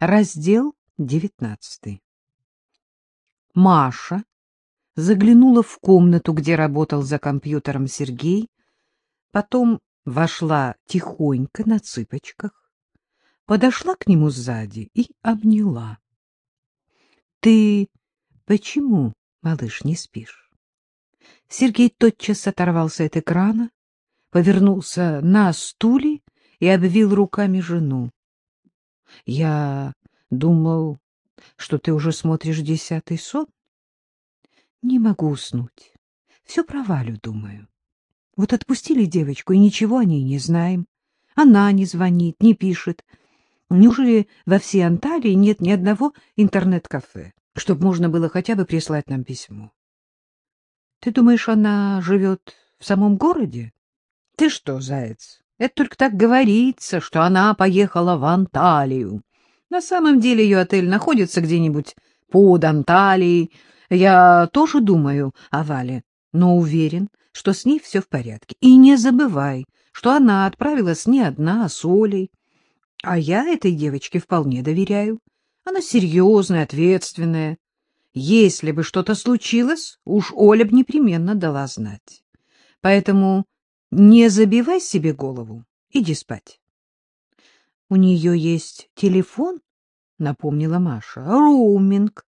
Раздел девятнадцатый. Маша заглянула в комнату, где работал за компьютером Сергей, потом вошла тихонько на цыпочках, подошла к нему сзади и обняла. — Ты почему, малыш, не спишь? Сергей тотчас оторвался от экрана, повернулся на стуле и обвил руками жену. — Я думал, что ты уже смотришь десятый сон. Не могу уснуть. Все про Валю думаю. Вот отпустили девочку, и ничего о ней не знаем. Она не звонит, не пишет. Неужели во всей Анталии нет ни одного интернет-кафе, чтобы можно было хотя бы прислать нам письмо? Ты думаешь, она живет в самом городе? Ты что, заяц, это только так говорится, что она поехала в Анталию. На самом деле ее отель находится где-нибудь под Анталией. Я тоже думаю о Вале, но уверен, что с ней все в порядке. И не забывай, что она отправилась не одна, а с Олей. А я этой девочке вполне доверяю. Она серьезная, ответственная. Если бы что-то случилось, уж Оля б непременно дала знать. Поэтому не забивай себе голову, иди спать. — У нее есть телефон? — напомнила Маша. — Роуминг.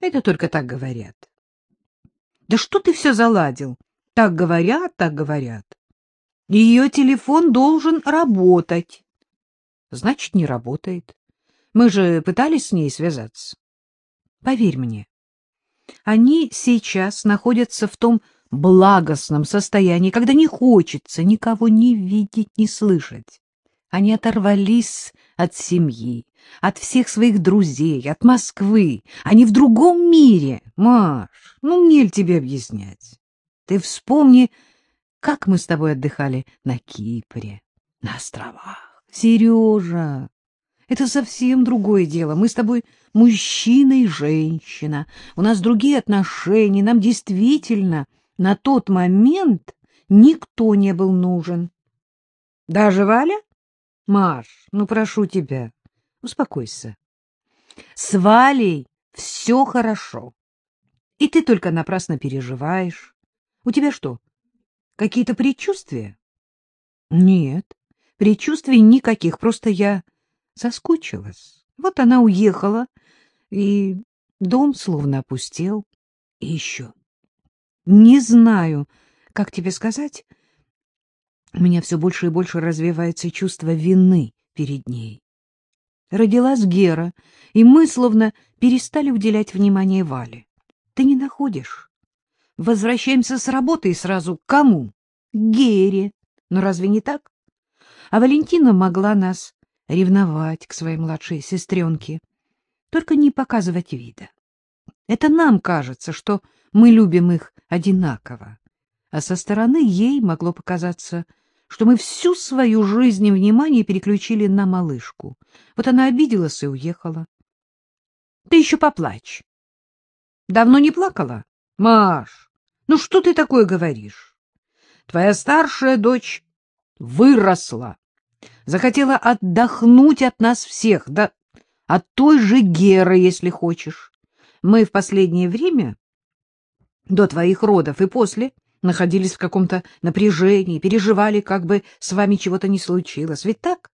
Это только так говорят. — Да что ты все заладил? Так говорят, так говорят. Ее телефон должен работать. Значит, не работает. Мы же пытались с ней связаться. Поверь мне, они сейчас находятся в том благостном состоянии, когда не хочется никого ни видеть, ни слышать. Они оторвались от семьи, от всех своих друзей, от Москвы. Они в другом мире. Маш, ну мне ли тебе объяснять? Ты вспомни, как мы с тобой отдыхали на Кипре, на островах. Сережа, это совсем другое дело. Мы с тобой мужчина и женщина. У нас другие отношения. Нам действительно на тот момент никто не был нужен. Даже Валя? Маш, ну прошу тебя, успокойся. С Валей все хорошо. И ты только напрасно переживаешь. У тебя что, какие-то предчувствия? Нет, предчувствий никаких, просто я соскучилась. Вот она уехала, и дом словно опустел. И еще. Не знаю, как тебе сказать, у меня все больше и больше развивается чувство вины перед ней. Родилась Гера, и мы словно перестали уделять внимание Вале. Ты не находишь? Возвращаемся с работы и сразу к кому? К Гере. Но разве не так? А Валентина могла нас ревновать к своей младшей сестренке, только не показывать вида. Это нам кажется, что мы любим их одинаково, а со стороны ей могло показаться, что мы всю свою жизнь и внимание переключили на малышку. Вот она обиделась и уехала. Ты еще поплачь. Давно не плакала? Маш, ну что ты такое говоришь? Твоя старшая дочь выросла, захотела отдохнуть от нас всех, да от той же Геры, если хочешь. Мы в последнее время, до твоих родов и после, находились в каком-то напряжении, переживали, как бы с вами чего-то не случилось. Ведь так?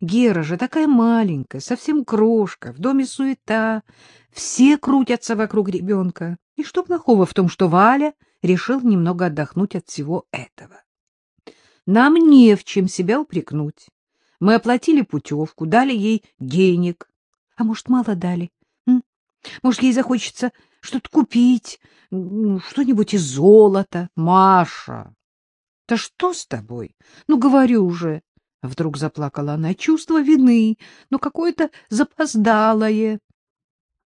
Гера же такая маленькая, совсем крошка, в доме суета, все крутятся вокруг ребенка. И что плохого в том, что Валя решил немного отдохнуть от всего этого? Нам не в чем себя упрекнуть. Мы оплатили путевку, дали ей денег. А может, мало дали? М? Может, ей захочется что-то купить, что-нибудь из золота. Маша, да что с тобой? Ну, говорю уже. Вдруг заплакала она. Чувство вины, но какое-то запоздалое.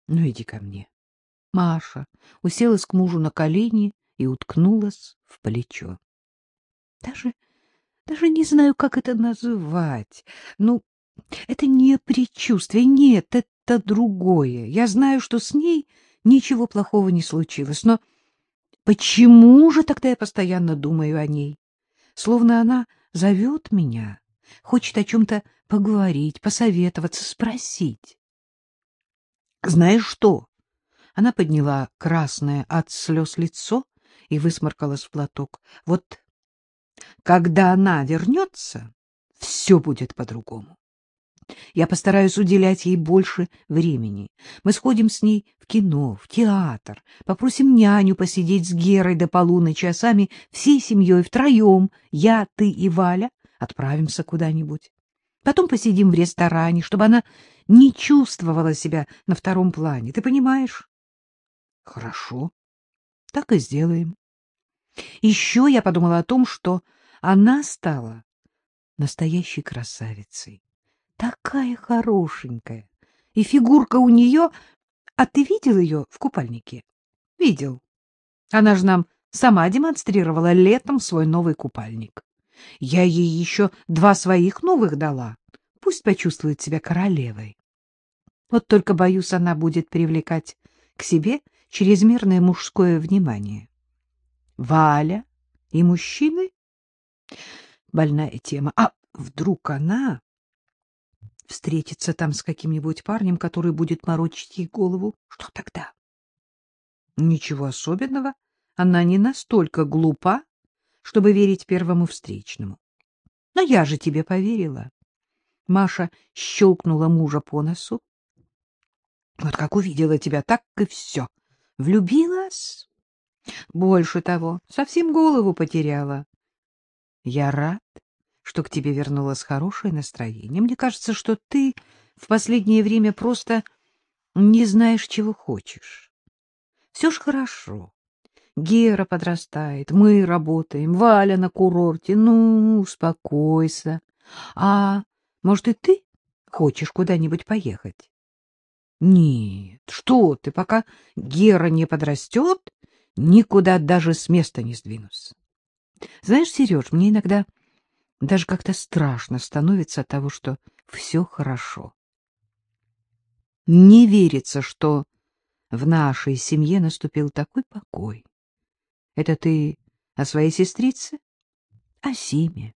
Ну, иди ко мне. Маша уселась к мужу на колени и уткнулась в плечо. Даже, даже не знаю, как это называть. Ну, это не предчувствие, нет, это другое. Я знаю, что с ней ничего плохого не случилось, но почему же тогда я постоянно думаю о ней? Словно она зовет меня, Хочет о чем-то поговорить, посоветоваться, спросить. Знаешь что? Она подняла красное от слез лицо и высморкалась в платок. Вот когда она вернется, все будет по-другому. Я постараюсь уделять ей больше времени. Мы сходим с ней в кино, в театр, попросим няню посидеть с Герой до полуночи, а сами всей семьей втроем, я, ты и Валя, отправимся куда-нибудь. Потом посидим в ресторане, чтобы она не чувствовала себя на втором плане. Ты понимаешь? Хорошо. Так и сделаем. Еще я подумала о том, что она стала настоящей красавицей. Такая хорошенькая. И фигурка у нее... А ты видел ее в купальнике? Видел. Она же нам сама демонстрировала летом свой новый купальник. Я ей еще два своих новых дала. Пусть почувствует себя королевой. Вот только, боюсь, она будет привлекать к себе чрезмерное мужское внимание. Валя и мужчины? Больная тема. А вдруг она встретится там с каким-нибудь парнем, который будет морочить ей голову? Что тогда? Ничего особенного. Она не настолько глупа, чтобы верить первому встречному. Но я же тебе поверила. Маша щелкнула мужа по носу. Вот как увидела тебя, так и все. Влюбилась? Больше того, совсем голову потеряла. Я рад, что к тебе вернулось хорошее настроение. Мне кажется, что ты в последнее время просто не знаешь, чего хочешь. Все ж хорошо. Гера подрастает, мы работаем, Валя на курорте. Ну, успокойся. А может, и ты хочешь куда-нибудь поехать? Нет, что ты, пока Гера не подрастет, никуда даже с места не сдвинусь. Знаешь, Сереж, мне иногда даже как-то страшно становится от того, что все хорошо. Не верится, что в нашей семье наступил такой покой. Это ты о своей сестрице? О Симе.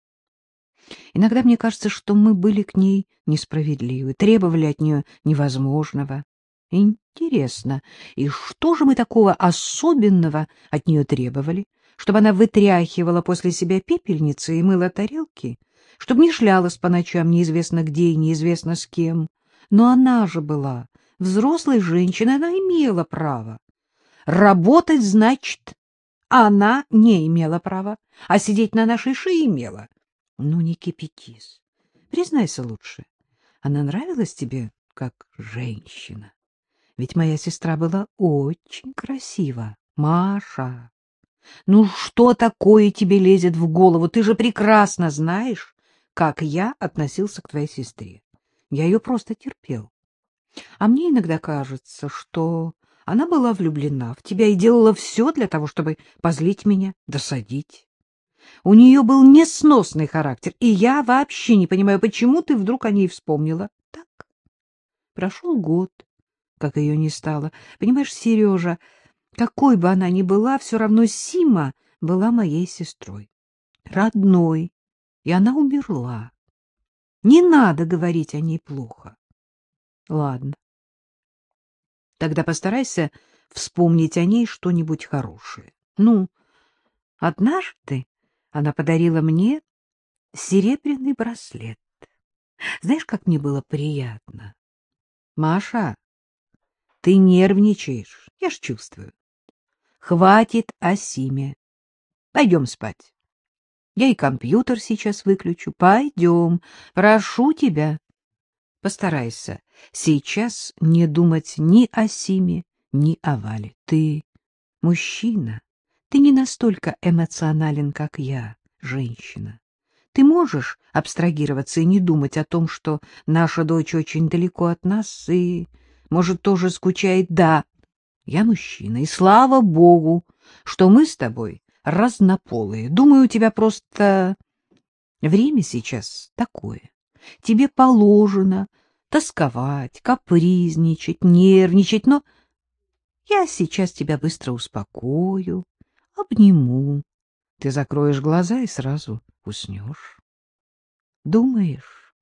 Иногда мне кажется, что мы были к ней несправедливы, требовали от нее невозможного. Интересно, и что же мы такого особенного от нее требовали? Чтобы она вытряхивала после себя пепельницы и мыла тарелки? Чтобы не шлялась по ночам неизвестно где и неизвестно с кем? Но она же была взрослой женщиной, она имела право. Работать, значит, она не имела права, а сидеть на нашей шее имела. Ну, не кипятись. Признайся лучше, она нравилась тебе как женщина? Ведь моя сестра была очень красива. Маша, ну что такое тебе лезет в голову? Ты же прекрасно знаешь, как я относился к твоей сестре. Я ее просто терпел. А мне иногда кажется, что она была влюблена в тебя и делала все для того, чтобы позлить меня, досадить. У нее был несносный характер, и я вообще не понимаю, почему ты вдруг о ней вспомнила. Так, прошел год, как ее не стало. Понимаешь, Сережа, какой бы она ни была, все равно Сима была моей сестрой, родной, и она умерла. Не надо говорить о ней плохо. Ладно. Тогда постарайся вспомнить о ней что-нибудь хорошее. Ну, однажды она подарила мне серебряный браслет. Знаешь, как мне было приятно? Маша, ты нервничаешь, я ж чувствую. Хватит о Симе. Пойдем спать. Я и компьютер сейчас выключу. Пойдем, прошу тебя. Постарайся сейчас не думать ни о Симе, ни о Вале. Ты мужчина, ты не настолько эмоционален, как я, женщина. Ты можешь абстрагироваться и не думать о том, что наша дочь очень далеко от нас и, может, тоже скучает. Да, я мужчина, и слава богу, что мы с тобой разнополые. Думаю, у тебя просто время сейчас такое. Тебе положено тосковать, капризничать, нервничать, но я сейчас тебя быстро успокою, обниму. Ты закроешь глаза и сразу уснешь. Думаешь?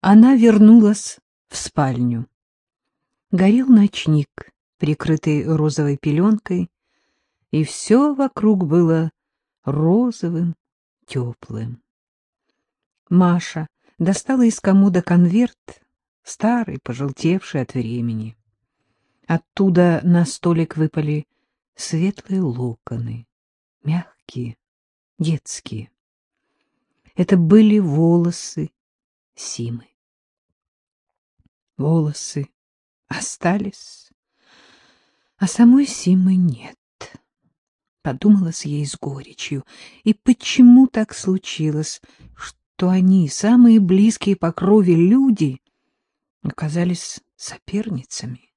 Она вернулась в спальню. Горел ночник, прикрытый розовой пеленкой, и все вокруг было розовым, теплым. Маша достала из комода конверт, старый, пожелтевший от времени. Оттуда на столик выпали светлые локоны, мягкие, детские. Это были волосы Симы. Волосы остались, а самой Симы нет. Подумалось ей с горечью. И почему так случилось, что они, самые близкие по крови люди, оказались соперницами?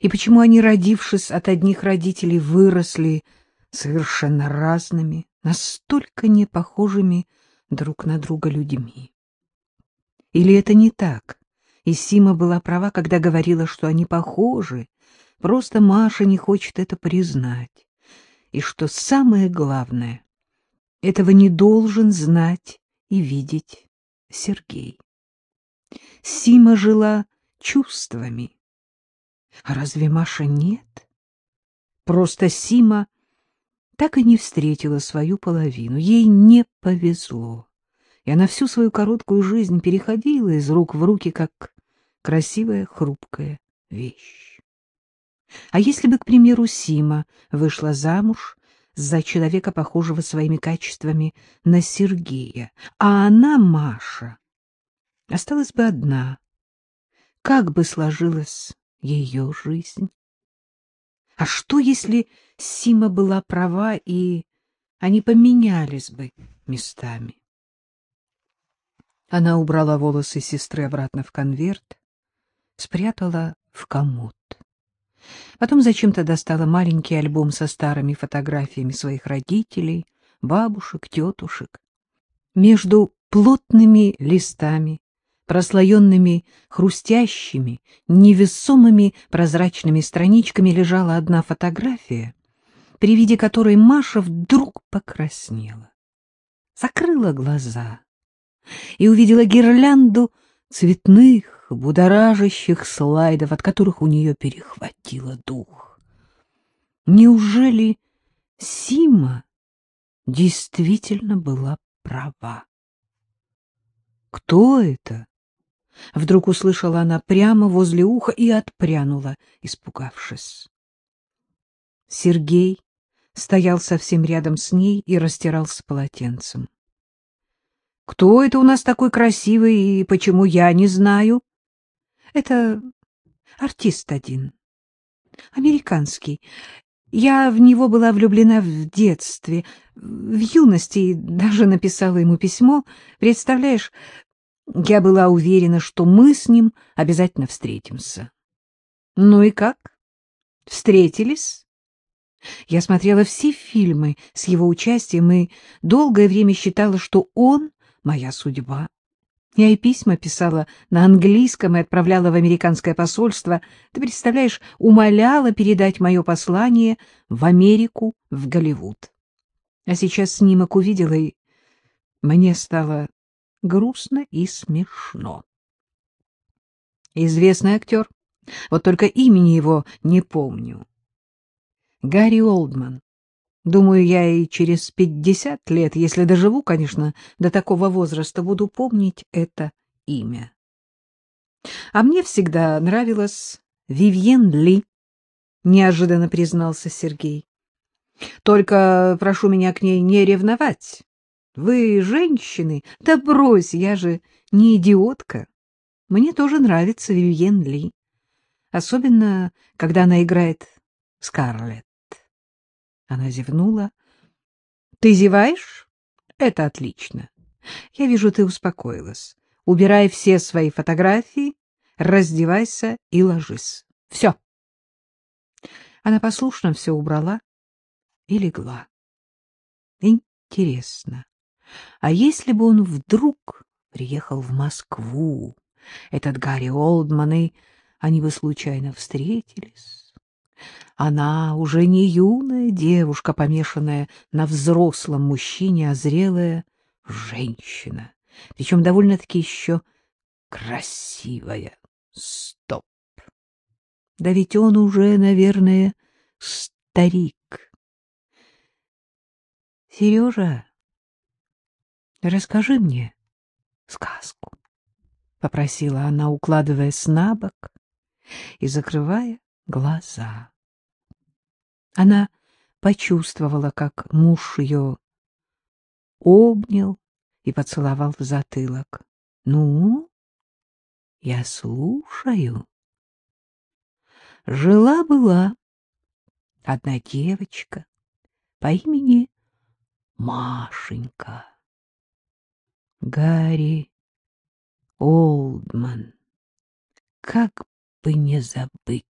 И почему они, родившись от одних родителей, выросли совершенно разными, настолько непохожими друг на друга людьми? Или это не так? И Сима была права, когда говорила, что они похожи, просто Маша не хочет это признать. И что самое главное, этого не должен знать и видеть Сергей. Сима жила чувствами. А разве Маша нет? Просто Сима так и не встретила свою половину. Ей не повезло. И она всю свою короткую жизнь переходила из рук в руки, как красивая хрупкая вещь. А если бы, к примеру, Сима вышла замуж за человека, похожего своими качествами на Сергея, а она, Маша, осталась бы одна, как бы сложилась ее жизнь? А что, если Сима была права, и они поменялись бы местами? Она убрала волосы сестры обратно в конверт, спрятала в комод. Потом зачем-то достала маленький альбом со старыми фотографиями своих родителей, бабушек, тетушек. Между плотными листами, прослоенными хрустящими, невесомыми прозрачными страничками лежала одна фотография, при виде которой Маша вдруг покраснела. Закрыла глаза и увидела гирлянду цветных, будоражащих слайдов, от которых у нее перехватило дух. Неужели Сима действительно была права? «Кто это?» Вдруг услышала она прямо возле уха и отпрянула, испугавшись. Сергей стоял совсем рядом с ней и растирался полотенцем. — Кто это у нас такой красивый и почему я не знаю? Это артист один. Американский. Я в него была влюблена в детстве, в юности, и даже написала ему письмо. Представляешь, я была уверена, что мы с ним обязательно встретимся. Ну и как? Встретились? Я смотрела все фильмы с его участием и долгое время считала, что он — моя судьба. Я и письма писала на английском и отправляла в американское посольство. Ты представляешь, умоляла передать мое послание в Америку, в Голливуд. А сейчас снимок увидела, и мне стало грустно и смешно. Известный актер, вот только имени его не помню. Гарри Олдман. Думаю, я и через пятьдесят лет, если доживу, конечно, до такого возраста, буду помнить это имя. А мне всегда нравилась Вивьен Ли, неожиданно признался Сергей. Только прошу меня к ней не ревновать. Вы женщины? Да брось, я же не идиотка. Мне тоже нравится Вивьен Ли, особенно когда она играет Скарлетт. Она зевнула. — Ты зеваешь? Это отлично. Я вижу, ты успокоилась. Убирай все свои фотографии, раздевайся и ложись. Все. Она послушно все убрала и легла. Интересно, а если бы он вдруг приехал в Москву, этот Гарри Олдман, и они бы случайно встретились? Она уже не юная девушка, помешанная на взрослом мужчине, а зрелая женщина, причем довольно-таки еще красивая. Стоп! Да ведь он уже, наверное, старик. Сережа, расскажи мне сказку, — попросила она, укладываясь на бок и закрывая глаза. Она почувствовала, как муж ее обнял и поцеловал в затылок. — Ну, я слушаю. Жила-была одна девочка по имени Машенька. Гарри Олдман. Как бы не забыть.